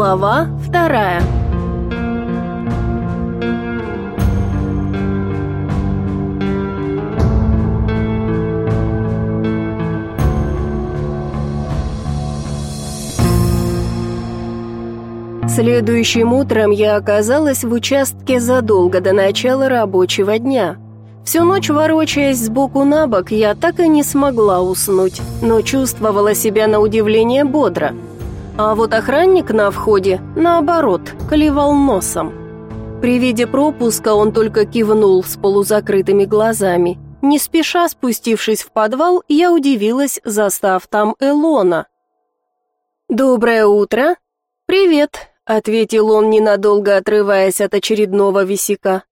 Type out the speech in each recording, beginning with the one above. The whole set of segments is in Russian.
Глава вторая Следующим утром я оказалась в участке задолго до начала рабочего дня. Всю ночь ворочаясь сбоку на бок, я так и не смогла уснуть, но чувствовала себя на удивление бодро. А вот охранник на входе, наоборот, клевал носом. При виде пропуска он только кивнул с полузакрытыми глазами. Не спеша спустившись в подвал, я удивилась, застав там Элона. «Доброе утро!» «Привет!» ответил он, ненадолго отрываясь от очередного висяка.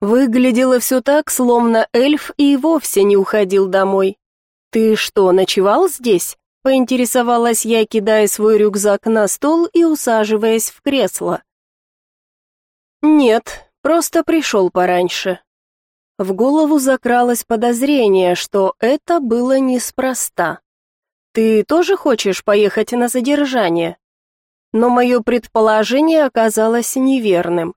Выглядело все так, словно эльф и вовсе не уходил домой. Ты что, ночевал здесь? Поинтересовалась я, кидая свой рюкзак на стол и усаживаясь в кресло. Нет, просто пришел пораньше. В голову закралось подозрение, что это было неспроста. Ты тоже хочешь поехать на задержание? но мое предположение оказалось неверным.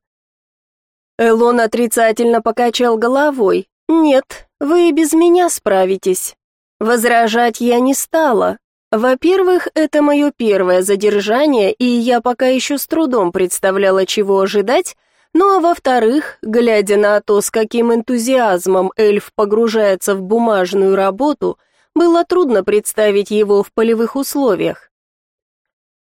Элон отрицательно покачал головой. «Нет, вы и без меня справитесь». Возражать я не стала. Во-первых, это мое первое задержание, и я пока еще с трудом представляла, чего ожидать, ну а во-вторых, глядя на то, с каким энтузиазмом эльф погружается в бумажную работу, было трудно представить его в полевых условиях.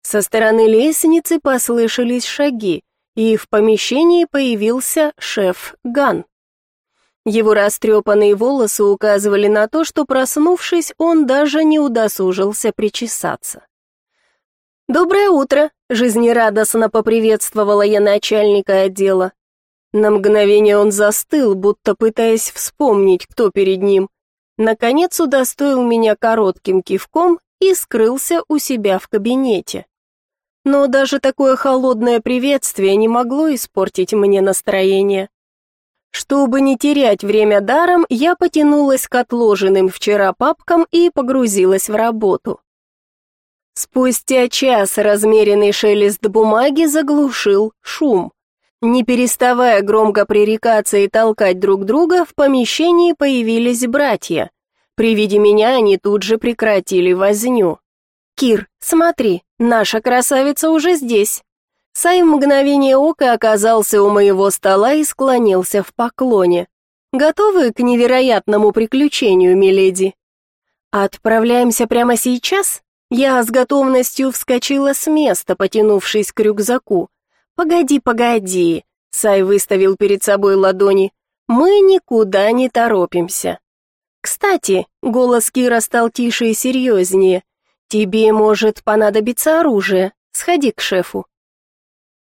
Со стороны лестницы послышались шаги, и в помещении появился шеф Ган. Его растрепанные волосы указывали на то, что, проснувшись, он даже не удосужился причесаться. «Доброе утро!» — жизнерадостно поприветствовала я начальника отдела. На мгновение он застыл, будто пытаясь вспомнить, кто перед ним. Наконец удостоил меня коротким кивком и скрылся у себя в кабинете. Но даже такое холодное приветствие не могло испортить мне настроение. Чтобы не терять время даром, я потянулась к отложенным вчера папкам и погрузилась в работу. Спустя час размеренный шелест бумаги заглушил шум. Не переставая громко пререкаться и толкать друг друга, в помещении появились братья. При виде меня они тут же прекратили возню. «Кир, смотри, наша красавица уже здесь». Сай в мгновение ока оказался у моего стола и склонился в поклоне. «Готовы к невероятному приключению, миледи?» «Отправляемся прямо сейчас?» Я с готовностью вскочила с места, потянувшись к рюкзаку. «Погоди, погоди!» Сай выставил перед собой ладони. «Мы никуда не торопимся». Кстати, голос Кира стал тише и серьезнее. «Тебе может понадобиться оружие. Сходи к шефу».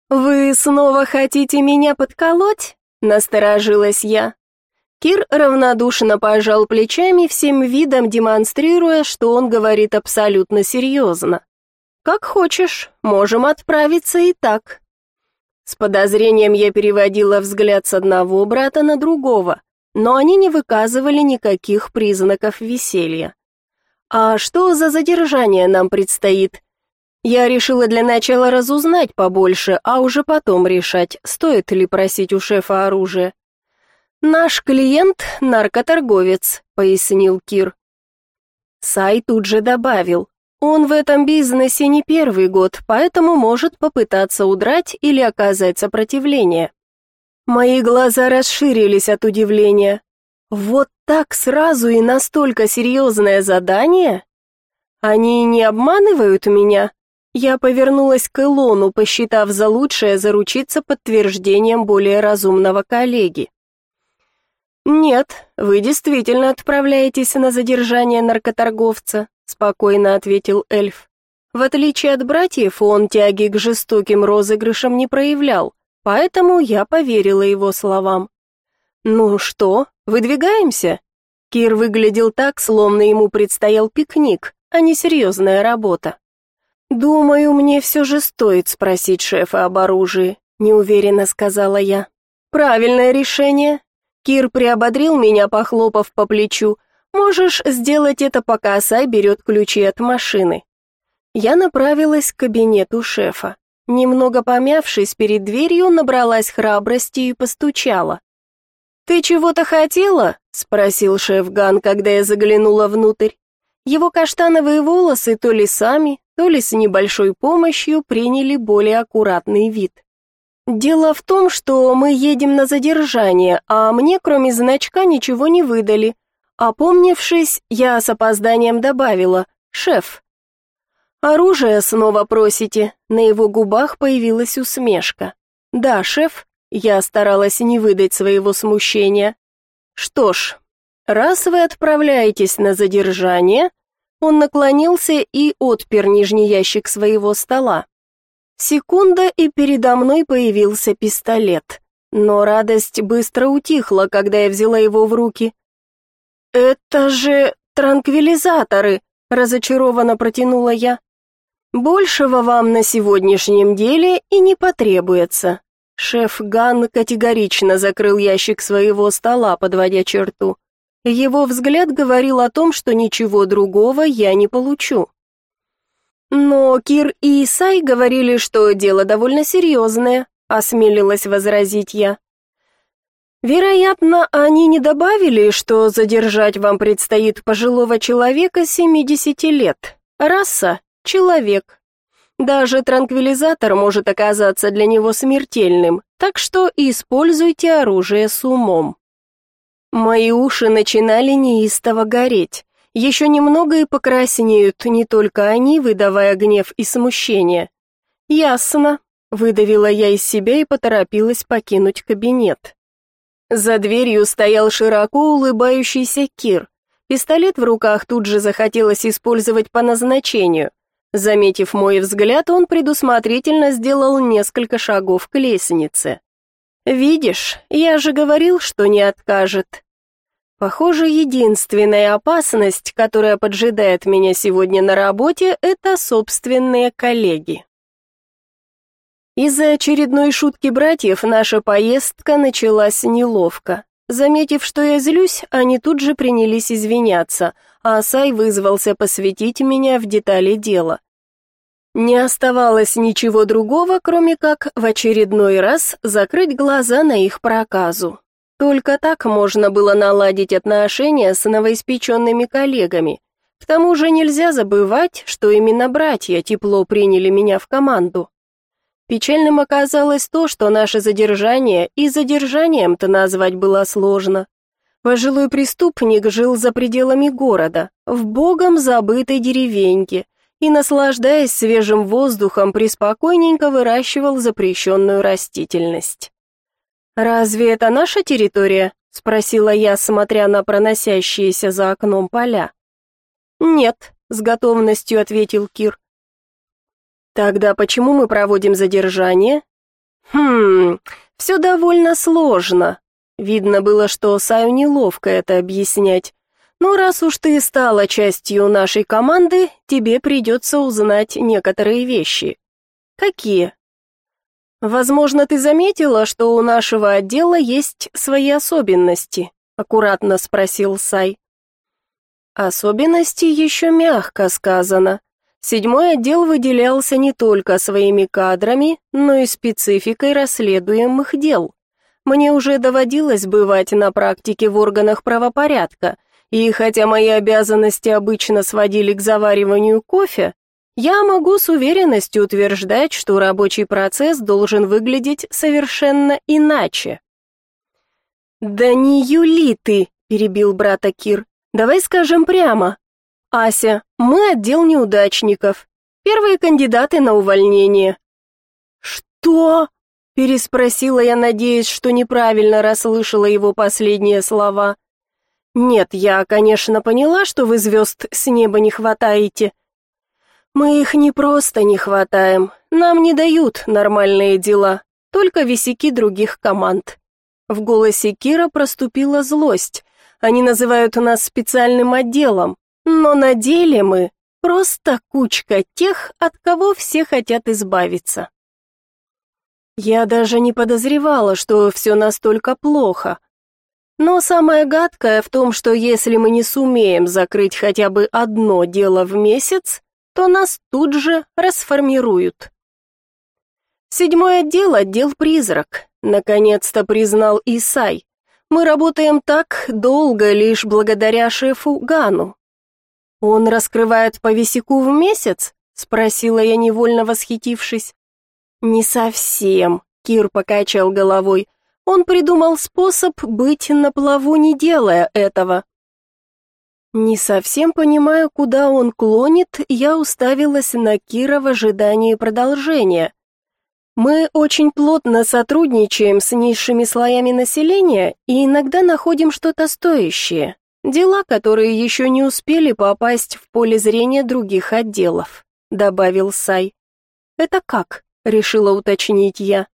«Вы снова хотите меня подколоть?» — насторожилась я. Кир равнодушно пожал плечами, всем видом демонстрируя, что он говорит абсолютно серьезно. «Как хочешь, можем отправиться и так». С подозрением я переводила взгляд с одного брата на другого, но они не выказывали никаких признаков веселья. А что за задержание нам предстоит? Я решила для начала разузнать побольше, а уже потом решать, стоит ли просить у шефа оружие. Наш клиент наркоторговец, пояснил Кир. Сай тут же добавил: он в этом бизнесе не первый год, поэтому может попытаться удрать или оказать сопротивление. Мои глаза расширились от удивления. Вот так сразу и настолько серьезное задание? Они не обманывают меня? Я повернулась к Илону, посчитав за лучшее заручиться подтверждением более разумного коллеги. «Нет, вы действительно отправляетесь на задержание наркоторговца», спокойно ответил эльф. В отличие от братьев, он тяги к жестоким розыгрышам не проявлял, поэтому я поверила его словам. «Ну что, выдвигаемся?» Кир выглядел так, словно ему предстоял пикник, а не серьезная работа. «Думаю, мне все же стоит спросить шефа об оружии», — неуверенно сказала я. «Правильное решение». Кир приободрил меня, похлопав по плечу. «Можешь сделать это, пока Сай берет ключи от машины». Я направилась к кабинету шефа. Немного помявшись перед дверью, набралась храбрости и постучала. «Ты чего-то хотела?» — спросил шеф Ган, когда я заглянула внутрь. Его каштановые волосы то ли сами, то ли с небольшой помощью приняли более аккуратный вид. «Дело в том, что мы едем на задержание, а мне кроме значка ничего не выдали». Опомнившись, я с опозданием добавила «Шеф». «Оружие снова просите?» На его губах появилась усмешка. «Да, шеф». Я старалась не выдать своего смущения. «Что ж, раз вы отправляетесь на задержание...» Он наклонился и отпер нижний ящик своего стола. Секунда, и передо мной появился пистолет. Но радость быстро утихла, когда я взяла его в руки. «Это же транквилизаторы!» — разочарованно протянула я. «Большего вам на сегодняшнем деле и не потребуется». Шеф Ган категорично закрыл ящик своего стола, подводя черту. Его взгляд говорил о том, что ничего другого я не получу. Но Кир и Исай говорили, что дело довольно серьезное, осмелилась возразить я. Вероятно, они не добавили, что задержать вам предстоит пожилого человека 70 лет. Раса человек. Даже транквилизатор может оказаться для него смертельным, так что используйте оружие с умом. Мои уши начинали неистово гореть. Еще немного и покраснеют не только они, выдавая гнев и смущение. Ясно, выдавила я из себя и поторопилась покинуть кабинет. За дверью стоял широко улыбающийся Кир. Пистолет в руках тут же захотелось использовать по назначению. Заметив мой взгляд, он предусмотрительно сделал несколько шагов к лестнице. «Видишь, я же говорил, что не откажет». Похоже, единственная опасность, которая поджидает меня сегодня на работе, это собственные коллеги. Из-за очередной шутки братьев наша поездка началась неловко. Заметив, что я злюсь, они тут же принялись извиняться, а Сай вызвался посвятить меня в детали дела. Не оставалось ничего другого, кроме как в очередной раз закрыть глаза на их проказу. Только так можно было наладить отношения с новоиспеченными коллегами. К тому же нельзя забывать, что именно братья тепло приняли меня в команду. Печальным оказалось то, что наше задержание и задержанием-то назвать было сложно. Пожилой преступник жил за пределами города, в богом забытой деревеньке, и, наслаждаясь свежим воздухом, преспокойненько выращивал запрещенную растительность. «Разве это наша территория?» — спросила я, смотря на проносящиеся за окном поля. «Нет», — с готовностью ответил Кир. Тогда почему мы проводим задержание? Хм, все довольно сложно. Видно было, что Саю неловко это объяснять. Но раз уж ты стала частью нашей команды, тебе придется узнать некоторые вещи. Какие? Возможно, ты заметила, что у нашего отдела есть свои особенности, аккуратно спросил Сай. Особенности еще мягко сказано. Седьмой отдел выделялся не только своими кадрами, но и спецификой расследуемых дел. Мне уже доводилось бывать на практике в органах правопорядка, и хотя мои обязанности обычно сводили к завариванию кофе, я могу с уверенностью утверждать, что рабочий процесс должен выглядеть совершенно иначе. «Да не юли ты», — перебил брата Кир. «Давай скажем прямо, Ася, мы отдел неудачников. Первые кандидаты на увольнение. Что? переспросила я, надеясь, что неправильно расслышала его последние слова. Нет, я, конечно, поняла, что вы звезд с неба не хватаете. Мы их не просто не хватаем, нам не дают нормальные дела, только висяки других команд. В голосе Кира проступила злость. Они называют нас специальным отделом, но на деле мы просто кучка тех, от кого все хотят избавиться. Я даже не подозревала, что все настолько плохо. Но самое гадкое в том, что если мы не сумеем закрыть хотя бы одно дело в месяц, то нас тут же расформируют. Седьмой отдел — отдел-призрак, наконец-то признал Исай. Мы работаем так долго лишь благодаря шефу Гану. Он раскрывает по висяку в месяц? Спросила я, невольно восхитившись. Не совсем, Кир покачал головой. Он придумал способ быть на плаву, не делая этого. Не совсем понимая, куда он клонит, я уставилась на Кира в ожидании продолжения. Мы очень плотно сотрудничаем с низшими слоями населения и иногда находим что-то стоящее. Дела, которые еще не успели попасть в поле зрения других отделов, добавил Сай. Это как? решила уточнить я.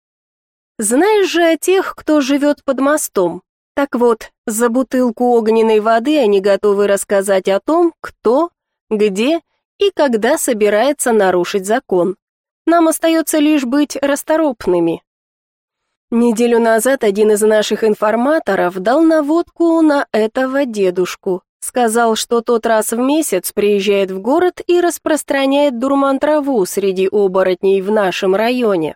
Знаешь же о тех, кто живет под мостом. Так вот, за бутылку огненной воды они готовы рассказать о том, кто, где и когда собирается нарушить закон. Нам остается лишь быть расторопными. Неделю назад один из наших информаторов дал наводку на этого дедушку. Сказал, что тот раз в месяц приезжает в город и распространяет дурман-траву среди оборотней в нашем районе.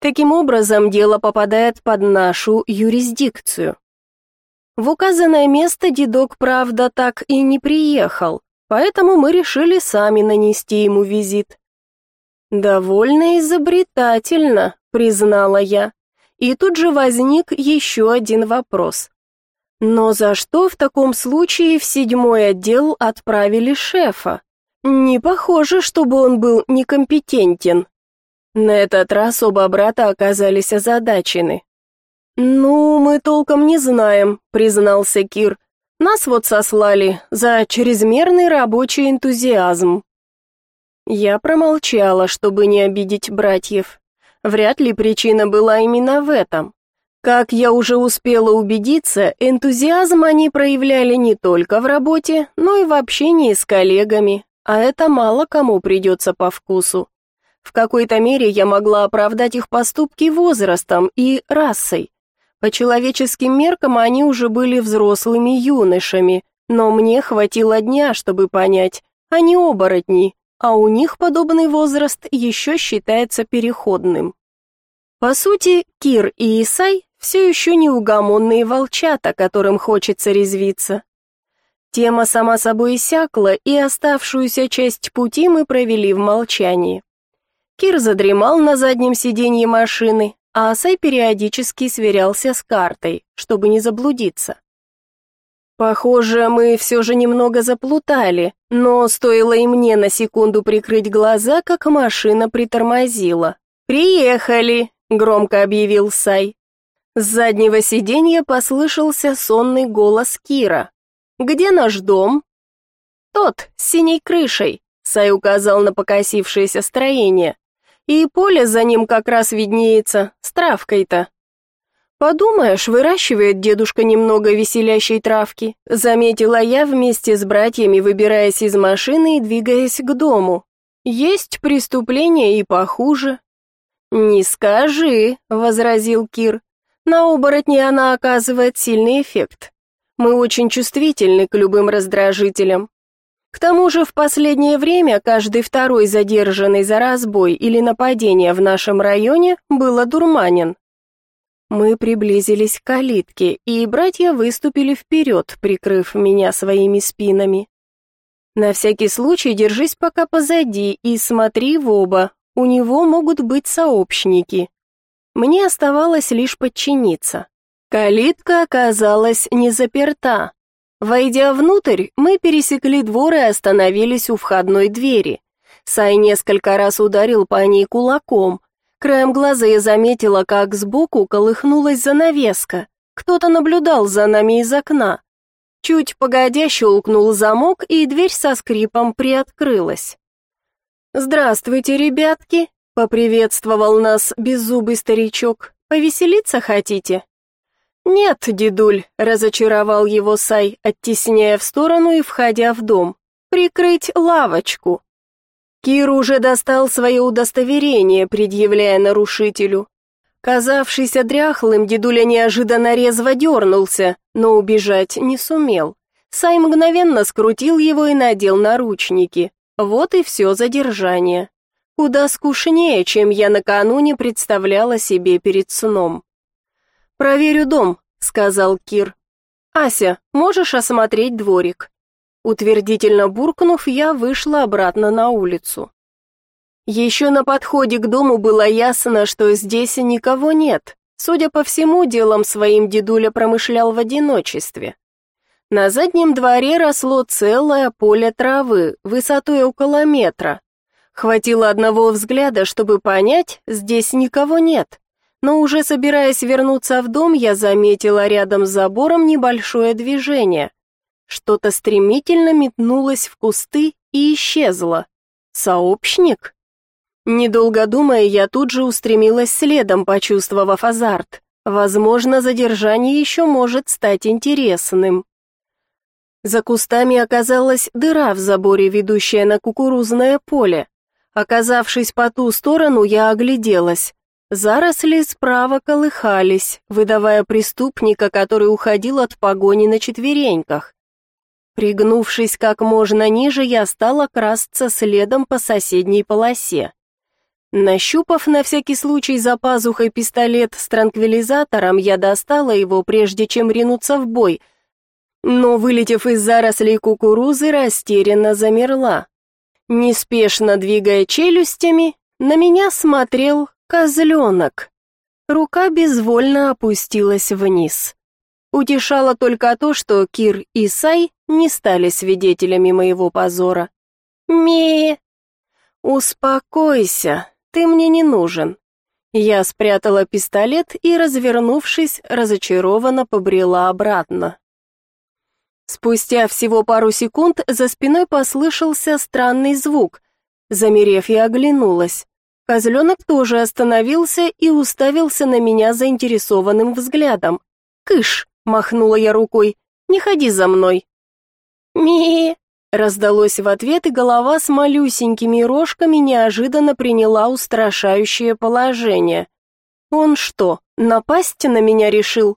Таким образом, дело попадает под нашу юрисдикцию. В указанное место дедок, правда, так и не приехал, поэтому мы решили сами нанести ему визит. «Довольно изобретательно», — признала я. И тут же возник еще один вопрос. Но за что в таком случае в седьмой отдел отправили шефа? Не похоже, чтобы он был некомпетентен. На этот раз оба брата оказались озадачены. «Ну, мы толком не знаем», — признался Кир. «Нас вот сослали за чрезмерный рабочий энтузиазм». Я промолчала, чтобы не обидеть братьев. Вряд ли причина была именно в этом. Как я уже успела убедиться, энтузиазм они проявляли не только в работе, но и в общении с коллегами, а это мало кому придется по вкусу. В какой-то мере я могла оправдать их поступки возрастом и расой. По человеческим меркам они уже были взрослыми юношами, но мне хватило дня, чтобы понять, они оборотни, а у них подобный возраст еще считается переходным. По сути, Кир и Исай все еще неугомонные волчата, которым хочется резвиться. Тема сама собой иссякла, и оставшуюся часть пути мы провели в молчании. Кир задремал на заднем сиденье машины, а Асай периодически сверялся с картой, чтобы не заблудиться. Похоже, мы все же немного заплутали, но стоило и мне на секунду прикрыть глаза, как машина притормозила. «Приехали!» — громко объявил Сай. С заднего сиденья послышался сонный голос Кира. «Где наш дом?» «Тот, с синей крышей», — Сай указал на покосившееся строение. «И поле за ним как раз виднеется, с травкой-то». «Подумаешь, выращивает дедушка немного веселящей травки», заметила я вместе с братьями, выбираясь из машины и двигаясь к дому. «Есть преступления и похуже». «Не скажи», — возразил Кир. «На оборотне она оказывает сильный эффект. Мы очень чувствительны к любым раздражителям. К тому же в последнее время каждый второй задержанный за разбой или нападение в нашем районе был одурманен. Мы приблизились к калитке, и братья выступили вперед, прикрыв меня своими спинами. На всякий случай держись пока позади и смотри в оба, у него могут быть сообщники. Мне оставалось лишь подчиниться. Калитка оказалась не заперта. Войдя внутрь, мы пересекли двор и остановились у входной двери. Сай несколько раз ударил по ней кулаком, Краем глаза я заметила, как сбоку колыхнулась занавеска. Кто-то наблюдал за нами из окна. Чуть погодя щелкнул замок, и дверь со скрипом приоткрылась. «Здравствуйте, ребятки!» — поприветствовал нас беззубый старичок. «Повеселиться хотите?» «Нет, дедуль», — разочаровал его Сай, оттесняя в сторону и входя в дом. «Прикрыть лавочку». Кир уже достал свое удостоверение, предъявляя нарушителю. Казавшийся дряхлым, дедуля неожиданно резво дернулся, но убежать не сумел. Сай мгновенно скрутил его и надел наручники. Вот и все задержание. куда скучнее, чем я накануне представляла себе перед сном. «Проверю дом», — сказал Кир. «Ася, можешь осмотреть дворик?» Утвердительно буркнув, я вышла обратно на улицу. Еще на подходе к дому было ясно, что здесь никого нет. Судя по всему, делом своим дедуля промышлял в одиночестве. На заднем дворе росло целое поле травы, высотой около метра. Хватило одного взгляда, чтобы понять, здесь никого нет. Но уже собираясь вернуться в дом, я заметила рядом с забором небольшое движение. Что-то стремительно метнулось в кусты и исчезло. Сообщник? Недолго думая, я тут же устремилась следом, почувствовав азарт. Возможно, задержание еще может стать интересным. За кустами оказалась дыра в заборе, ведущая на кукурузное поле. Оказавшись по ту сторону, я огляделась. Заросли справа колыхались, выдавая преступника, который уходил от погони на четвереньках. Пригнувшись как можно ниже, я стала красться следом по соседней полосе. Нащупав на всякий случай за пазухой пистолет с транквилизатором, я достала его, прежде чем ринуться в бой, но, вылетев из зарослей кукурузы, растерянно замерла. Неспешно двигая челюстями, на меня смотрел козленок. Рука безвольно опустилась вниз. Утешало только то, что Кир и Сай не стали свидетелями моего позора. «Ме...» «Успокойся», ты мне не нужен». Я спрятала пистолет и, развернувшись, разочарованно побрела обратно. Спустя всего пару секунд за спиной послышался странный звук. Замерев, я оглянулась. Козленок тоже остановился и уставился на меня заинтересованным взглядом. «Кыш!» — махнула я рукой. «Не ходи за мной!» «Ми!» Раздалось в ответ, и голова с малюсенькими рожками неожиданно приняла устрашающее положение. Он что, напасть на меня решил?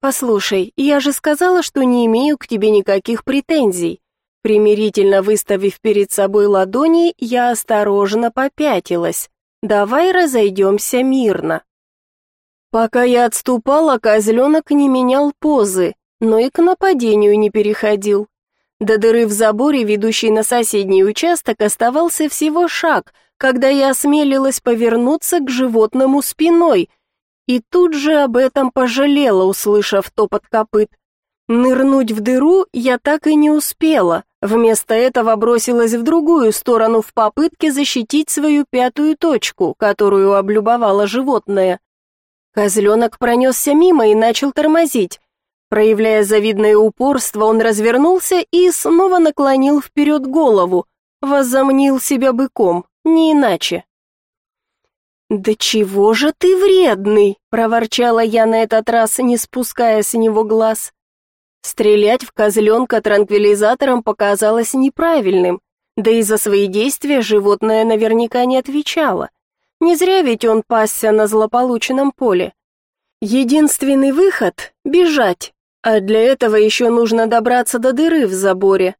Послушай, я же сказала, что не имею к тебе никаких претензий. Примирительно выставив перед собой ладони, я осторожно попятилась. Давай разойдемся мирно. Пока я отступала, козленок не менял позы, но и к нападению не переходил. До дыры в заборе, ведущей на соседний участок, оставался всего шаг, когда я осмелилась повернуться к животному спиной, и тут же об этом пожалела, услышав топот копыт. Нырнуть в дыру я так и не успела, вместо этого бросилась в другую сторону в попытке защитить свою пятую точку, которую облюбовало животное. Козленок пронесся мимо и начал тормозить. Проявляя завидное упорство, он развернулся и снова наклонил вперед голову, возомнил себя быком, не иначе. «Да чего же ты вредный!» — проворчала я на этот раз, не спуская с него глаз. Стрелять в козленка транквилизатором показалось неправильным, да и за свои действия животное наверняка не отвечало. Не зря ведь он пасся на злополученном поле. Единственный выход — бежать, а для этого еще нужно добраться до дыры в заборе.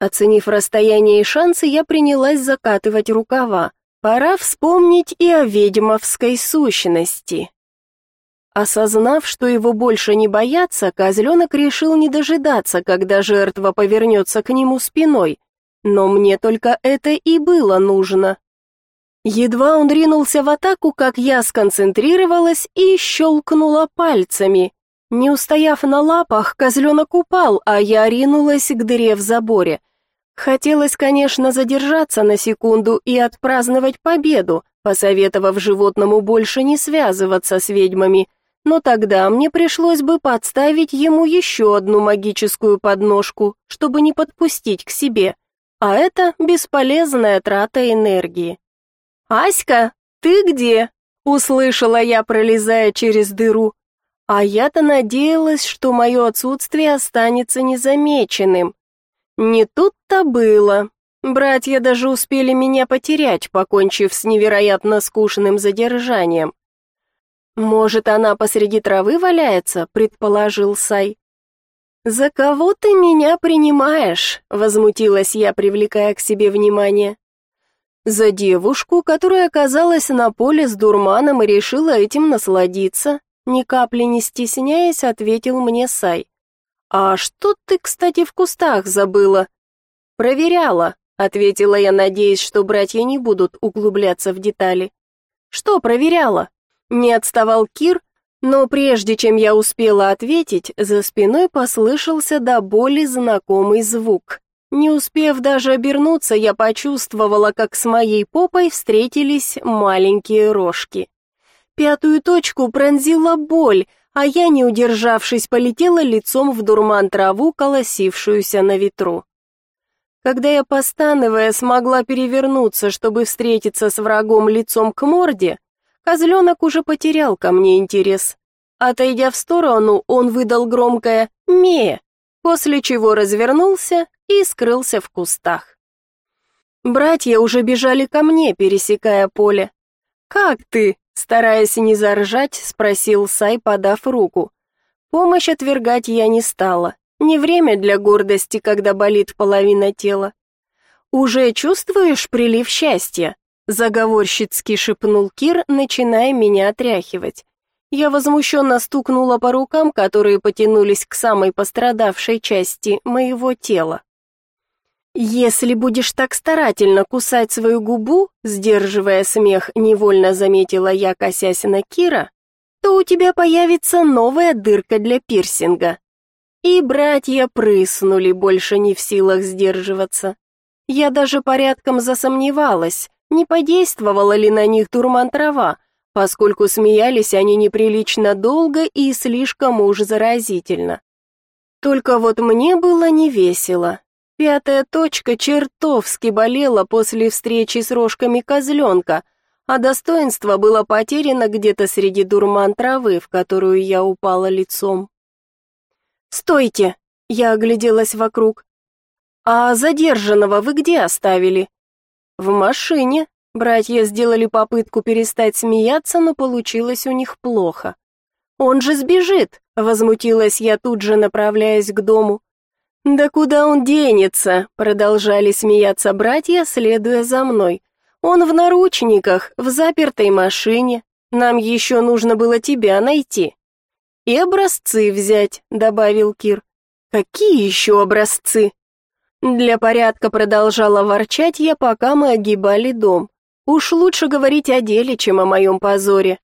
Оценив расстояние и шансы, я принялась закатывать рукава. Пора вспомнить и о ведьмовской сущности. Осознав, что его больше не боятся, козленок решил не дожидаться, когда жертва повернется к нему спиной. Но мне только это и было нужно. Едва он ринулся в атаку, как я сконцентрировалась и щелкнула пальцами. Не устояв на лапах, козленок упал, а я ринулась к дыре в заборе. Хотелось, конечно, задержаться на секунду и отпраздновать победу, посоветовав животному больше не связываться с ведьмами, но тогда мне пришлось бы подставить ему еще одну магическую подножку, чтобы не подпустить к себе, а это бесполезная трата энергии. «Аська, ты где?» — услышала я, пролезая через дыру. А я-то надеялась, что мое отсутствие останется незамеченным. Не тут-то было. Братья даже успели меня потерять, покончив с невероятно скучным задержанием. «Может, она посреди травы валяется?» — предположил Сай. «За кого ты меня принимаешь?» — возмутилась я, привлекая к себе внимание. За девушку, которая оказалась на поле с дурманом и решила этим насладиться, ни капли не стесняясь, ответил мне Сай. А что ты, кстати, в кустах забыла? Проверяла, ответила я, надеясь, что братья не будут углубляться в детали. Что проверяла? Не отставал Кир, но прежде чем я успела ответить, за спиной послышался до боли знакомый звук. Не успев даже обернуться, я почувствовала, как с моей попой встретились маленькие рожки. Пятую точку пронзила боль, а я, не удержавшись, полетела лицом в дурман траву, колосившуюся на ветру. Когда я, постановая, смогла перевернуться, чтобы встретиться с врагом лицом к морде, козленок уже потерял ко мне интерес. Отойдя в сторону, он выдал громкое «ме», после чего развернулся и скрылся в кустах. Братья уже бежали ко мне, пересекая поле. «Как ты?» — стараясь не заржать, спросил Сай, подав руку. Помощь отвергать я не стала. Не время для гордости, когда болит половина тела. «Уже чувствуешь прилив счастья?» — заговорщицки шепнул Кир, начиная меня отряхивать. Я возмущенно стукнула по рукам, которые потянулись к самой пострадавшей части моего тела. «Если будешь так старательно кусать свою губу», сдерживая смех, невольно заметила я, косясь на Кира, то у тебя появится новая дырка для пирсинга. И братья прыснули, больше не в силах сдерживаться. Я даже порядком засомневалась, не подействовала ли на них дурман трава, поскольку смеялись они неприлично долго и слишком уж заразительно. Только вот мне было не весело. Пятая точка чертовски болела после встречи с рожками козленка, а достоинство было потеряно где-то среди дурман травы, в которую я упала лицом. «Стойте!» — я огляделась вокруг. «А задержанного вы где оставили?» «В машине», Братья сделали попытку перестать смеяться, но получилось у них плохо. «Он же сбежит!» — возмутилась я тут же, направляясь к дому. «Да куда он денется?» — продолжали смеяться братья, следуя за мной. «Он в наручниках, в запертой машине. Нам еще нужно было тебя найти». «И образцы взять», — добавил Кир. «Какие еще образцы?» Для порядка продолжала ворчать я, пока мы огибали дом. Уж лучше говорить о деле, чем о моем позоре.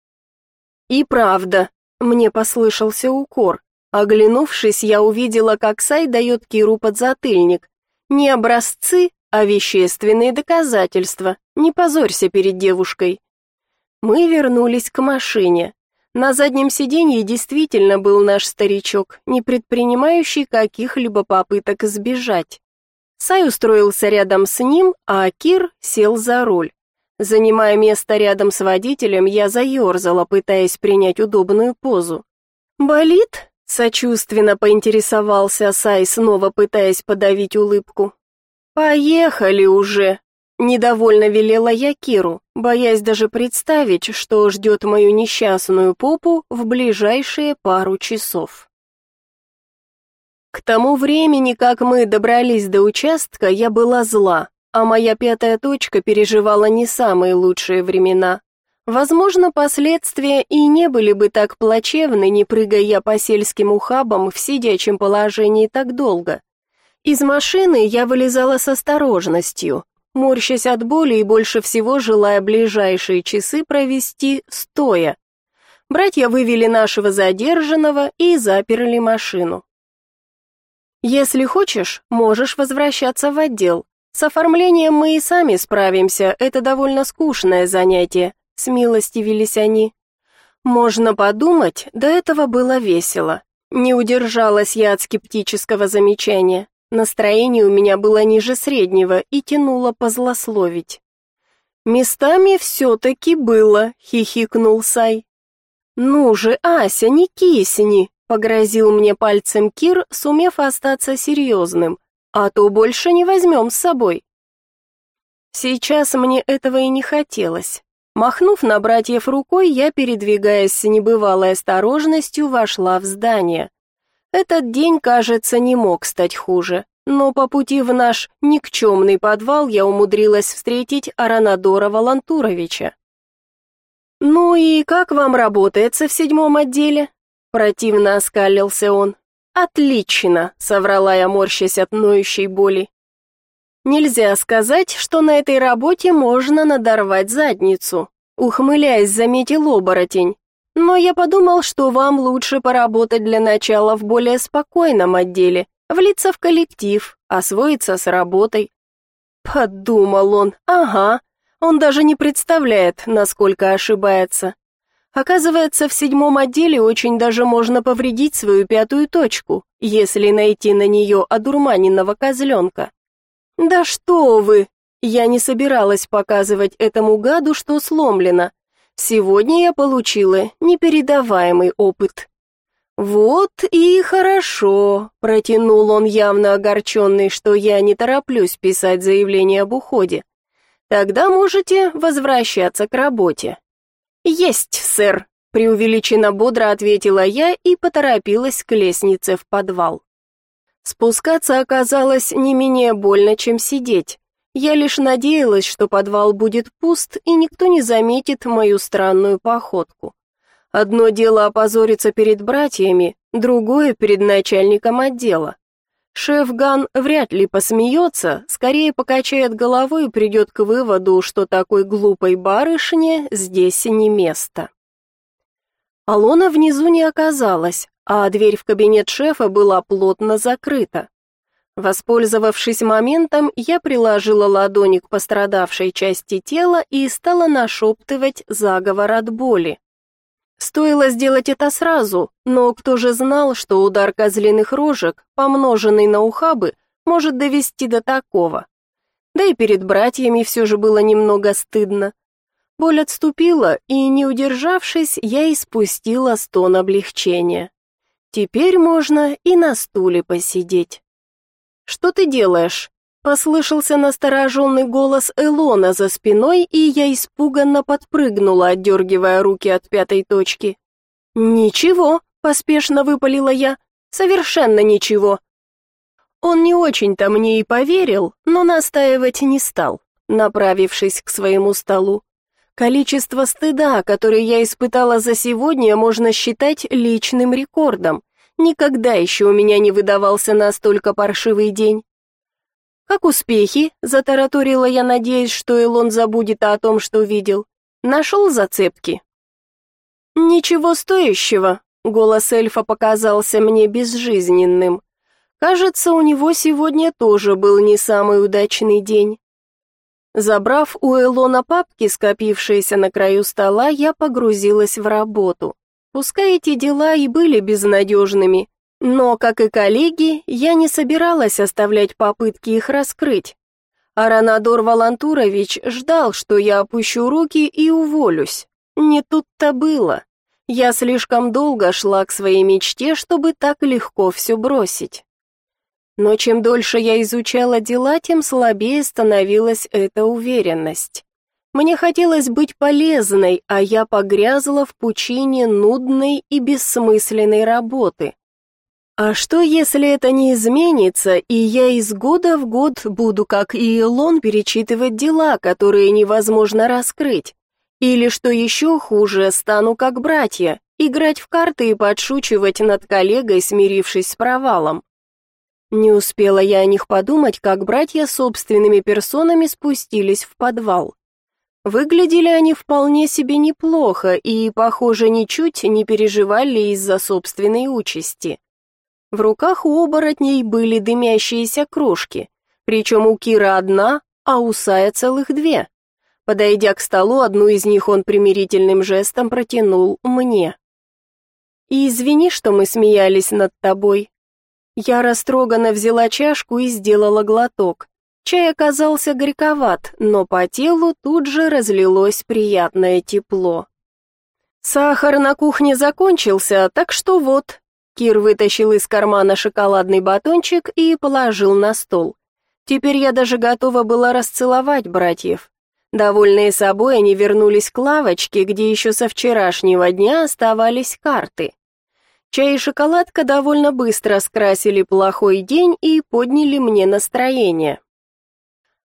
И правда, мне послышался укор. Оглянувшись, я увидела, как Сай дает Киру подзатыльник. Не образцы, а вещественные доказательства. Не позорься перед девушкой. Мы вернулись к машине. На заднем сиденье действительно был наш старичок, не предпринимающий каких-либо попыток сбежать. Сай устроился рядом с ним, а Кир сел за руль. Занимая место рядом с водителем, я заерзала, пытаясь принять удобную позу. «Болит?» — сочувственно поинтересовался Сай, снова пытаясь подавить улыбку. «Поехали уже!» — недовольно велела я Киру, боясь даже представить, что ждет мою несчастную попу в ближайшие пару часов. К тому времени, как мы добрались до участка, я была зла, а моя пятая точка переживала не самые лучшие времена. Возможно, последствия и не были бы так плачевны, не прыгая по сельским ухабам в сидячем положении так долго. Из машины я вылезала с осторожностью, морщась от боли и больше всего желая ближайшие часы провести стоя. Братья вывели нашего задержанного и заперли машину. «Если хочешь, можешь возвращаться в отдел», с оформлением мы и сами справимся, это довольно скучное занятие, с милости велись они. Можно подумать, до этого было весело. Не удержалась я от скептического замечания. Настроение у меня было ниже среднего и тянуло позлословить. «Местами все-таки было», — хихикнул Сай. «Ну же, Ася, не кисни», — погрозил мне пальцем Кир, сумев остаться серьезным а то больше не возьмем с собой. Сейчас мне этого и не хотелось. Махнув на братьев рукой, я, передвигаясь с небывалой осторожностью, вошла в здание. Этот день, кажется, не мог стать хуже. но по пути в наш никчемный подвал я умудрилась встретить Аранадора Волантуровича. «Ну и как вам работается в седьмом отделе?» Противно оскалился он. «Отлично!» — соврала я, морщась от ноющей боли. «Нельзя сказать, что на этой работе можно надорвать задницу», — ухмыляясь, заметил оборотень. «Но я подумал, что вам лучше поработать для начала в более спокойном отделе, влиться в коллектив, освоиться с работой». Подумал он, ага, он даже не представляет, насколько ошибается. Оказывается, в седьмом отделе очень даже можно повредить свою пятую точку, если найти на нее одурманенного козленка. Да что вы! Я не собиралась показывать этому гаду, что сломлено. Сегодня я получила непередаваемый опыт. Вот и хорошо, протянул он явно огорченный, что я не тороплюсь писать заявление об уходе. Тогда можете возвращаться к работе. Есть, сэр, преувеличенно бодро ответила я и поторопилась к лестнице в подвал. Спускаться оказалось не менее больно, чем сидеть. Я лишь надеялась, что подвал будет пуст и никто не заметит мою странную походку. Одно дело опозориться перед братьями, другое перед начальником отдела. Шеф Ган вряд ли посмеется, скорее покачает головой и придет к выводу, что такой глупой барышне здесь не место. Алона внизу не оказалась, а дверь в кабинет шефа была плотно закрыта. Воспользовавшись моментом, я приложила ладони к пострадавшей части тела и стала нашептывать заговор от боли. Стоило сделать это сразу, но кто же знал, что удар козлиных рожек, помноженный на ухабы, может довести до такого? Да и перед братьями все же было немного стыдно. Боль отступила, и, не удержавшись, я испустила стон облегчения. Теперь можно и на стуле посидеть. «Что ты делаешь?» Послышался настороженный голос Элона за спиной, и я испуганно подпрыгнула, отдергивая руки от пятой точки. «Ничего», — поспешно выпалила я, — «совершенно ничего». Он не очень-то мне и поверил, но настаивать не стал, направившись к своему столу. Количество стыда, которое я испытала за сегодня, можно считать личным рекордом. Никогда еще у меня не выдавался настолько паршивый день. «Как успехи?» — затараторила я, надеясь, что Илон забудет о том, что видел. «Нашел зацепки?» «Ничего стоящего», — голос эльфа показался мне безжизненным. «Кажется, у него сегодня тоже был не самый удачный день». Забрав у Элона папки, скопившиеся на краю стола, я погрузилась в работу. Пускай эти дела и были безнадежными, но, как и коллеги, я не собиралась оставлять попытки их раскрыть. Аранадор Волантурович ждал, что я опущу руки и уволюсь. Не тут-то было. Я слишком долго шла к своей мечте, чтобы так легко все бросить. Но чем дольше я изучала дела, тем слабее становилась эта уверенность. Мне хотелось быть полезной, а я погрязла в пучине нудной и бессмысленной работы. А что, если это не изменится, и я из года в год буду, как и Илон, перечитывать дела, которые невозможно раскрыть? Или, что еще хуже, стану как братья, играть в карты и подшучивать над коллегой, смирившись с провалом? Не успела я о них подумать, как братья собственными персонами спустились в подвал. Выглядели они вполне себе неплохо и, похоже, ничуть не переживали из-за собственной участи. В руках у оборотней были дымящиеся кружки, причем у Кира одна, а у Сая целых две. Подойдя к столу, одну из них он примирительным жестом протянул мне. «И извини, что мы смеялись над тобой». Я растроганно взяла чашку и сделала глоток. Чай оказался горьковат, но по телу тут же разлилось приятное тепло. Сахар на кухне закончился, так что вот, Кир вытащил из кармана шоколадный батончик и положил на стол. Теперь я даже готова была расцеловать братьев. Довольные собой, они вернулись к лавочке, где еще со вчерашнего дня оставались карты. Чай и шоколадка довольно быстро скрасили плохой день и подняли мне настроение.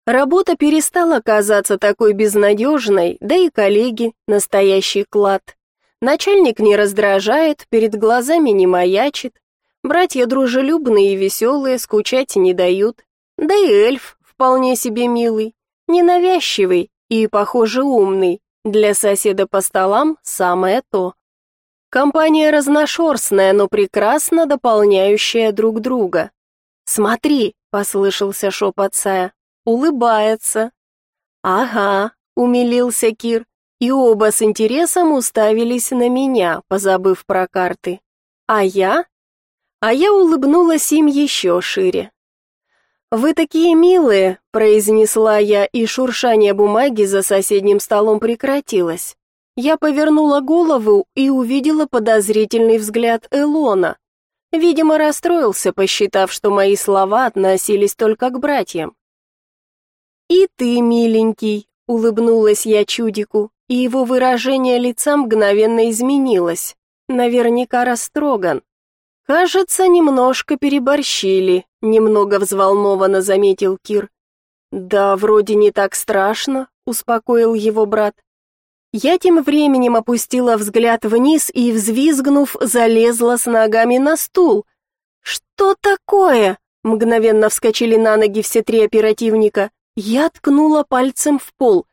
Работа перестала казаться такой безнадежной, да и коллеги – настоящий клад. Начальник не раздражает, перед глазами не маячит. Братья дружелюбные и веселые, скучать не дают. Да и эльф вполне себе милый, ненавязчивый и, похоже, умный. Для соседа по столам самое то. Компания разношерстная, но прекрасно дополняющая друг друга. «Смотри», — послышался шепот Сая, улыбается. «Ага», — умилился Кир, и оба с интересом уставились на меня, позабыв про карты. «А я?» А я улыбнулась им еще шире. «Вы такие милые», — произнесла я, и шуршание бумаги за соседним столом прекратилось. Я повернула голову и увидела подозрительный взгляд Элона. Видимо, расстроился, посчитав, что мои слова относились только к братьям. «И ты, миленький», — улыбнулась я чудику, и его выражение лица мгновенно изменилось. Наверняка растроган. «Кажется, немножко переборщили», — немного взволнованно заметил Кир. «Да, вроде не так страшно», — успокоил его брат. Я тем временем опустила взгляд вниз и, взвизгнув, залезла с ногами на стул. «Что такое?» — мгновенно вскочили на ноги все три оперативника. Я ткнула пальцем в пол.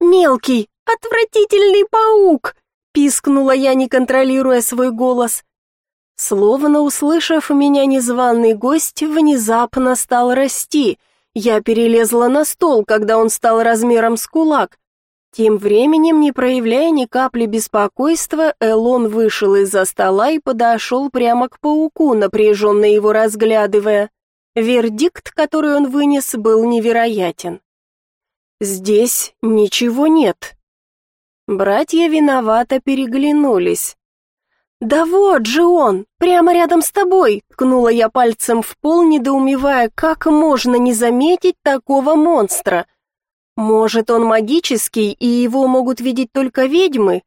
«Мелкий, отвратительный паук!» Пискнула я, не контролируя свой голос. Словно услышав меня незваный гость, внезапно стал расти. Я перелезла на стол, когда он стал размером с кулак. Тем временем, не проявляя ни капли беспокойства, Элон вышел из-за стола и подошел прямо к пауку, напряженно его разглядывая. Вердикт, который он вынес, был невероятен. «Здесь ничего нет». Братья виновато переглянулись. «Да вот же он, прямо рядом с тобой!» Ткнула я пальцем в пол, недоумевая, как можно не заметить такого монстра. «Может, он магический, и его могут видеть только ведьмы?»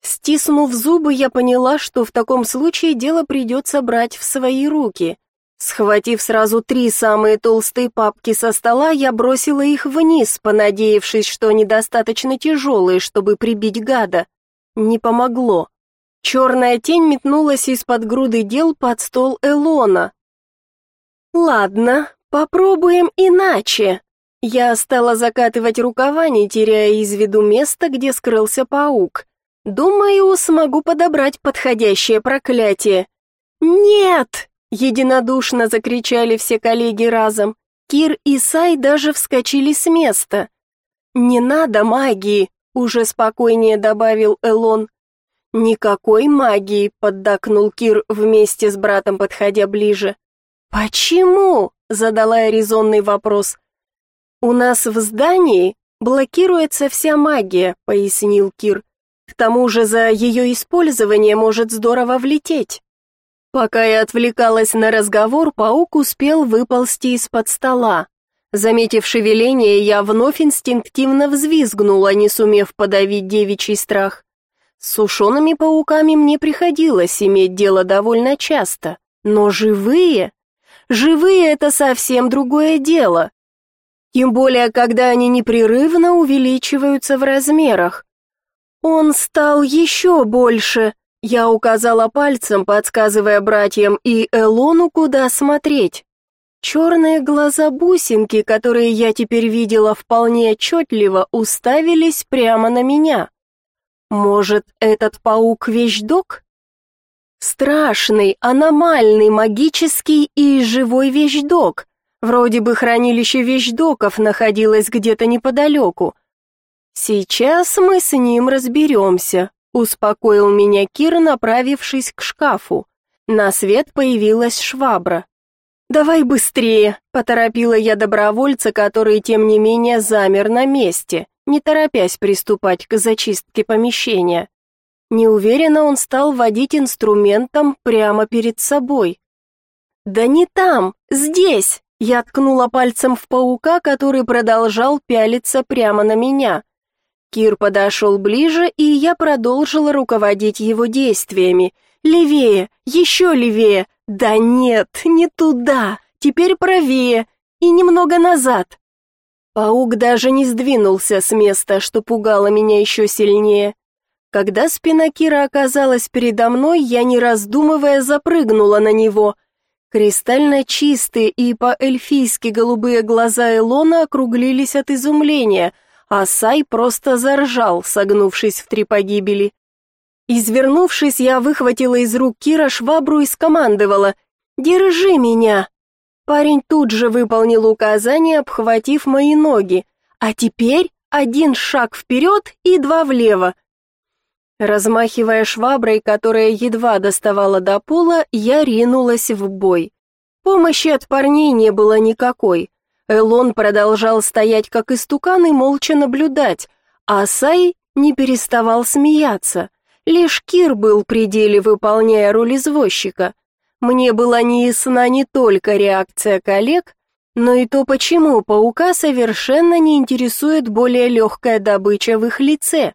Стиснув зубы, я поняла, что в таком случае дело придется брать в свои руки. Схватив сразу три самые толстые папки со стола, я бросила их вниз, понадеявшись, что они достаточно тяжелые, чтобы прибить гада. Не помогло. Черная тень метнулась из-под груды дел под стол Элона. «Ладно, попробуем иначе». Я стала закатывать рукава, не теряя из виду место, где скрылся паук. Думаю, смогу подобрать подходящее проклятие. «Нет!» Единодушно закричали все коллеги разом. Кир и Сай даже вскочили с места. «Не надо магии», — уже спокойнее добавил Элон. «Никакой магии», — поддакнул Кир вместе с братом, подходя ближе. «Почему?» — задала я резонный вопрос. «У нас в здании блокируется вся магия», — пояснил Кир. «К тому же за ее использование может здорово влететь». Пока я отвлекалась на разговор, паук успел выползти из-под стола. Заметив шевеление, я вновь инстинктивно взвизгнула, не сумев подавить девичий страх. С сушеными пауками мне приходилось иметь дело довольно часто, но живые? Живые — это совсем другое дело. Тем более, когда они непрерывно увеличиваются в размерах. Он стал еще больше, я указала пальцем, подсказывая братьям и Элону, куда смотреть. Черные глаза бусинки, которые я теперь видела вполне отчетливо, уставились прямо на меня. Может, этот паук-вещдок? Страшный, аномальный, магический и живой вещдок. Вроде бы хранилище вещдоков находилось где-то неподалеку. Сейчас мы с ним разберемся, Успокоил меня Кир, направившись к шкафу. На свет появилась швабра. «Давай быстрее!» – поторопила я добровольца, который, тем не менее, замер на месте, не торопясь приступать к зачистке помещения. Неуверенно он стал водить инструментом прямо перед собой. «Да не там, здесь!» Я ткнула пальцем в паука, который продолжал пялиться прямо на меня. Кир подошел ближе, и я продолжила руководить его действиями, Левее, еще левее. Да нет, не туда. Теперь правее и немного назад. Паук даже не сдвинулся с места, что пугало меня еще сильнее. Когда спина Кира оказалась передо мной, я, не раздумывая, запрыгнула на него. Кристально чистые и по-эльфийски голубые глаза Элона округлились от изумления, а Сай просто заржал, согнувшись в три погибели. Извернувшись, я выхватила из рук Кира швабру и скомандовала «Держи меня!». Парень тут же выполнил указание, обхватив мои ноги. А теперь один шаг вперед и два влево. Размахивая шваброй, которая едва доставала до пола, я ринулась в бой. Помощи от парней не было никакой. Элон продолжал стоять как истукан и молча наблюдать, а Сай не переставал смеяться. Лишь Кир был при деле, выполняя роль извозчика. Мне была неясна не только реакция коллег, но и то, почему паука совершенно не интересует более легкая добыча в их лице.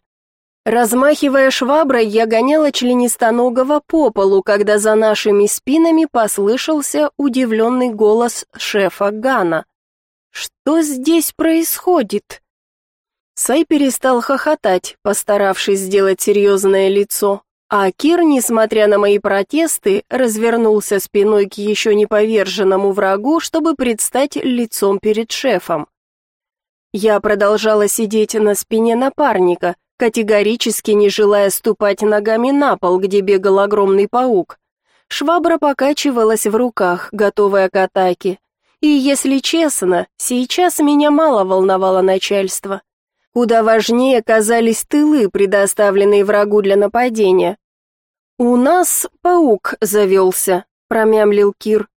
Размахивая шваброй, я гоняла членистоногого по полу, когда за нашими спинами послышался удивленный голос шефа Гана. «Что здесь происходит?» Сай перестал хохотать, постаравшись сделать серьезное лицо, а Кир, несмотря на мои протесты, развернулся спиной к еще не поверженному врагу, чтобы предстать лицом перед шефом. Я продолжала сидеть на спине напарника, категорически не желая ступать ногами на пол, где бегал огромный паук. Швабра покачивалась в руках, готовая к атаке. И, если честно, сейчас меня мало волновало начальство. Куда важнее казались тылы, предоставленные врагу для нападения. «У нас паук завелся», — промямлил Кир.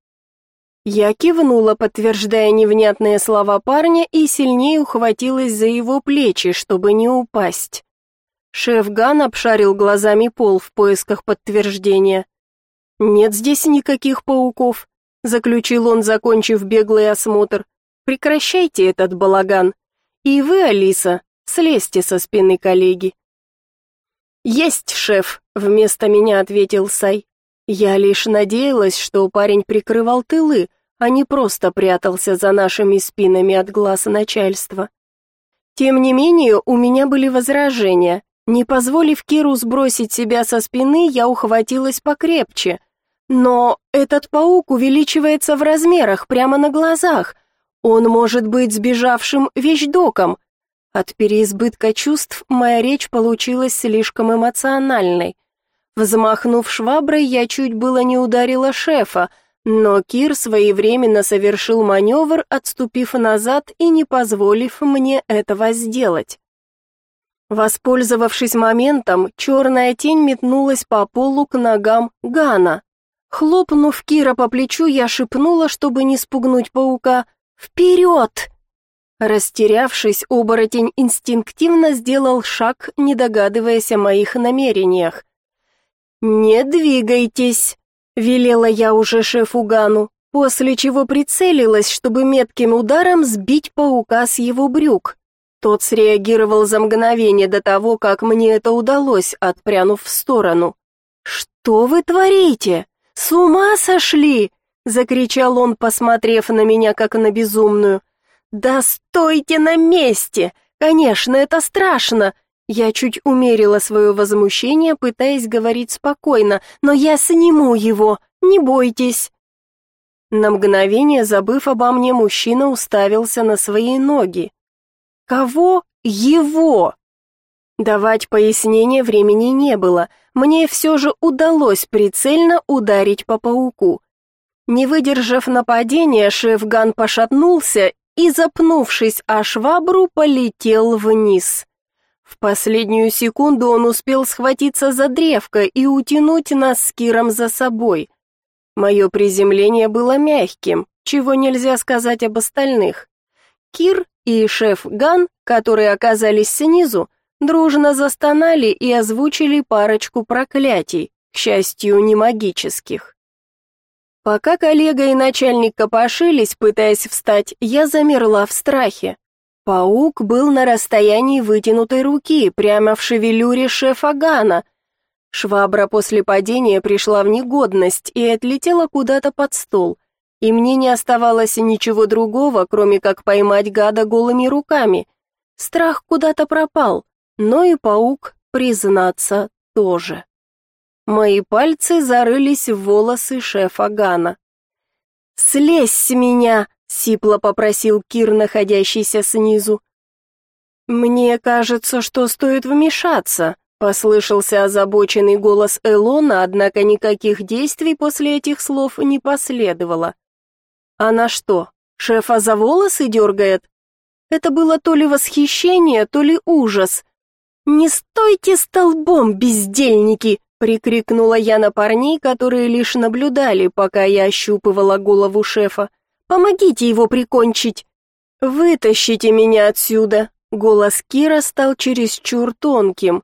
Я кивнула, подтверждая невнятные слова парня, и сильнее ухватилась за его плечи, чтобы не упасть. Шеф Ган обшарил глазами пол в поисках подтверждения. «Нет здесь никаких пауков», — заключил он, закончив беглый осмотр. «Прекращайте этот балаган. И вы, Алиса, слезьте со спины коллеги». «Есть, шеф», — вместо меня ответил Сай. Я лишь надеялась, что парень прикрывал тылы, а не просто прятался за нашими спинами от глаз начальства. Тем не менее, у меня были возражения, не позволив Киру сбросить себя со спины, я ухватилась покрепче. Но этот паук увеличивается в размерах прямо на глазах. Он может быть сбежавшим вещдоком. От переизбытка чувств моя речь получилась слишком эмоциональной. Взмахнув шваброй, я чуть было не ударила шефа, но Кир своевременно совершил маневр, отступив назад и не позволив мне этого сделать. Воспользовавшись моментом, черная тень метнулась по полу к ногам Гана. Хлопнув Кира по плечу, я шепнула, чтобы не спугнуть паука. «Вперед!» Растерявшись, оборотень инстинктивно сделал шаг, не догадываясь о моих намерениях. «Не двигайтесь», — велела я уже шефу Гану, после чего прицелилась, чтобы метким ударом сбить паука с его брюк. Тот среагировал за мгновение до того, как мне это удалось, отпрянув в сторону. «Что вы творите? С ума сошли?» — закричал он, посмотрев на меня, как на безумную. «Да стойте на месте! Конечно, это страшно!» Я чуть умерила свое возмущение, пытаясь говорить спокойно, но я сниму его, не бойтесь. На мгновение, забыв обо мне, мужчина уставился на свои ноги. Кого? Его! Давать пояснение времени не было. Мне все же удалось прицельно ударить по пауку. Не выдержав нападения, шеф-ган пошатнулся и, запнувшись о швабру, полетел вниз. В последнюю секунду он успел схватиться за древко и утянуть нас с Киром за собой. Мое приземление было мягким, чего нельзя сказать об остальных. Кир и шеф Ган, которые оказались снизу, дружно застонали и озвучили парочку проклятий, к счастью, не магических. Пока коллега и начальник копошились, пытаясь встать, я замерла в страхе. Паук был на расстоянии вытянутой руки, прямо в шевелюре шефа Гана. Швабра после падения пришла в негодность и отлетела куда-то под стол, и мне не оставалось ничего другого, кроме как поймать гада голыми руками. Страх куда-то пропал, но и паук, признаться, тоже. Мои пальцы зарылись в волосы шефа Гана. «Слезь с меня!» — сипло попросил Кир, находящийся снизу. «Мне кажется, что стоит вмешаться», — послышался озабоченный голос Элона, однако никаких действий после этих слов не последовало. «Она что, шефа за волосы дергает?» Это было то ли восхищение, то ли ужас. «Не стойте столбом, бездельники!» — прикрикнула я на парней, которые лишь наблюдали, пока я ощупывала голову шефа. «Помогите его прикончить!» «Вытащите меня отсюда!» Голос Кира стал чересчур тонким.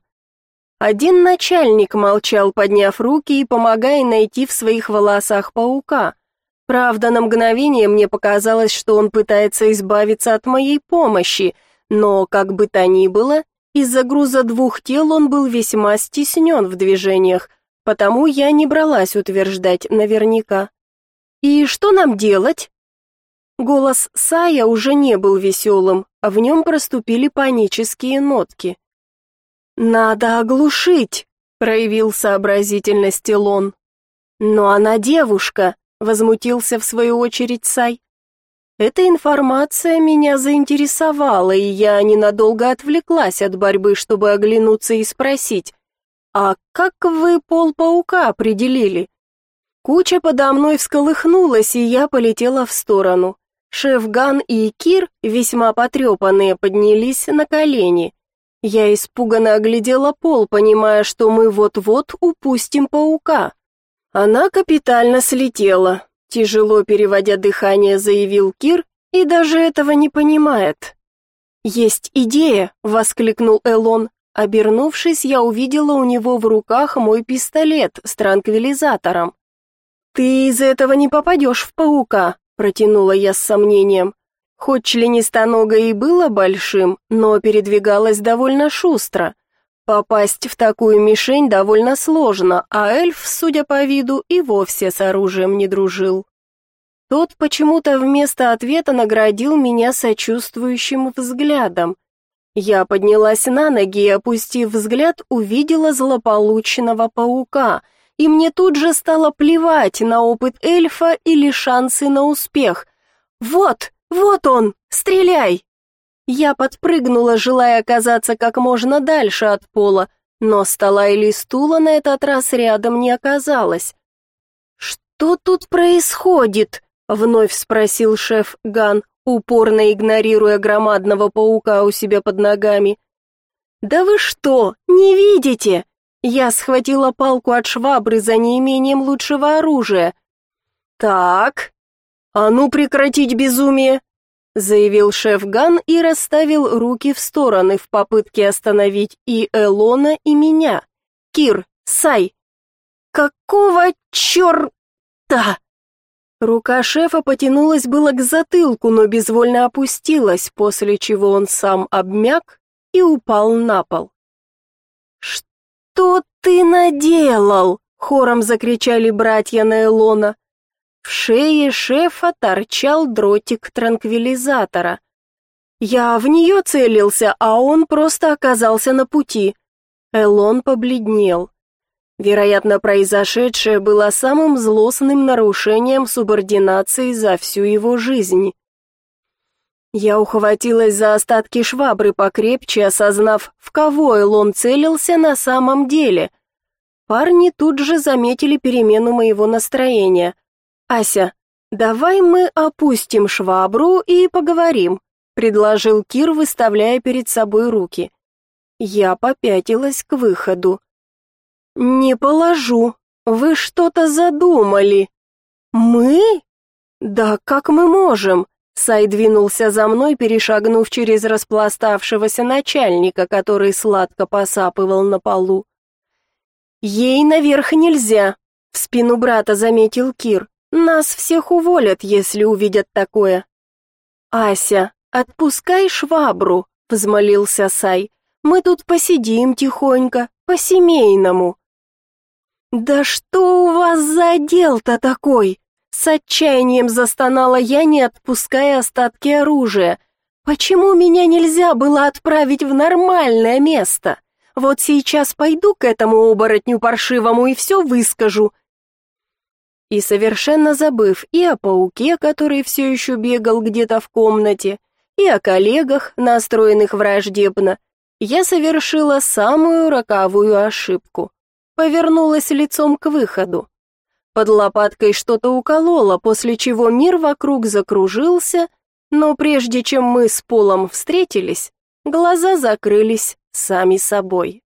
Один начальник молчал, подняв руки и помогая найти в своих волосах паука. Правда, на мгновение мне показалось, что он пытается избавиться от моей помощи, но, как бы то ни было, из-за груза двух тел он был весьма стеснен в движениях, потому я не бралась утверждать наверняка. «И что нам делать?» Голос Сая уже не был веселым, а в нем проступили панические нотки. «Надо оглушить», — проявил сообразительность Илон. «Но она девушка», возмутился в свою очередь Сай. Эта информация меня заинтересовала, и я ненадолго отвлеклась от борьбы, чтобы оглянуться и спросить: "А как вы пол паука определили?" Куча подо мной всколыхнулась, и я полетела в сторону. Шеф Ган и Кир, весьма потрепанные, поднялись на колени. Я испуганно оглядела пол, понимая, что мы вот-вот упустим паука. Она капитально слетела, тяжело переводя дыхание, заявил Кир и даже этого не понимает. Есть идея, воскликнул Элон. Обернувшись, я увидела у него в руках мой пистолет с транквилизатором. Ты из этого не попадешь в паука, протянула я с сомнением. Хоть членистоногое и было большим, но передвигалось довольно шустро. Попасть в такую мишень довольно сложно, а эльф, судя по виду, и вовсе с оружием не дружил. Тот почему-то вместо ответа наградил меня сочувствующим взглядом. Я поднялась на ноги и, опустив взгляд, увидела злополученного паука, и мне тут же стало плевать на опыт эльфа или шансы на успех. «Вот, вот он, стреляй!» Я подпрыгнула, желая оказаться как можно дальше от пола, но стола или стула на этот раз рядом не оказалось. «Что тут происходит?» — вновь спросил шеф Ган, упорно игнорируя громадного паука у себя под ногами. «Да вы что, не видите?» Я схватила палку от швабры за неимением лучшего оружия. «Так, а ну прекратить безумие!» Заявил шеф Ган и расставил руки в стороны в попытке остановить и Элона, и меня. Кир, Сай. Какого чёрта? Рука шефа потянулась было к затылку, но безвольно опустилась, после чего он сам обмяк и упал на пол. Что ты наделал? хором закричали братья на Элона. В шее шефа торчал дротик транквилизатора. Я в нее целился, а он просто оказался на пути. Элон побледнел. Вероятно, произошедшее было самым злостным нарушением субординации за всю его жизнь. Я ухватилась за остатки швабры покрепче, осознав, в кого Элон целился на самом деле. Парни тут же заметили перемену моего настроения. «Ася, давай мы опустим швабру и поговорим», предложил Кир, выставляя перед собой руки. Я попятилась к выходу. «Не положу. Вы что-то задумали». «Мы? Да как мы можем?» Сай двинулся за мной, перешагнув через распластавшегося начальника, который сладко посапывал на полу. «Ей наверх нельзя», — в спину брата заметил Кир. Нас всех уволят, если увидят такое. Ася, отпускай швабру, взмолился Сай. Мы тут посидим тихонько, по-семейному. «Да что у вас за отдел-то такой?» С отчаянием застонала я, не отпуская остатки оружия. «Почему меня нельзя было отправить в нормальное место? Вот сейчас пойду к этому оборотню паршивому и все выскажу». И совершенно забыв и о пауке, который все еще бегал где-то в комнате, и о коллегах, настроенных враждебно, я совершила самую роковую ошибку. Повернулась лицом к выходу. Под лопаткой что-то укололо, после чего мир вокруг закружился, но прежде чем мы с Полом встретились, глаза закрылись сами собой.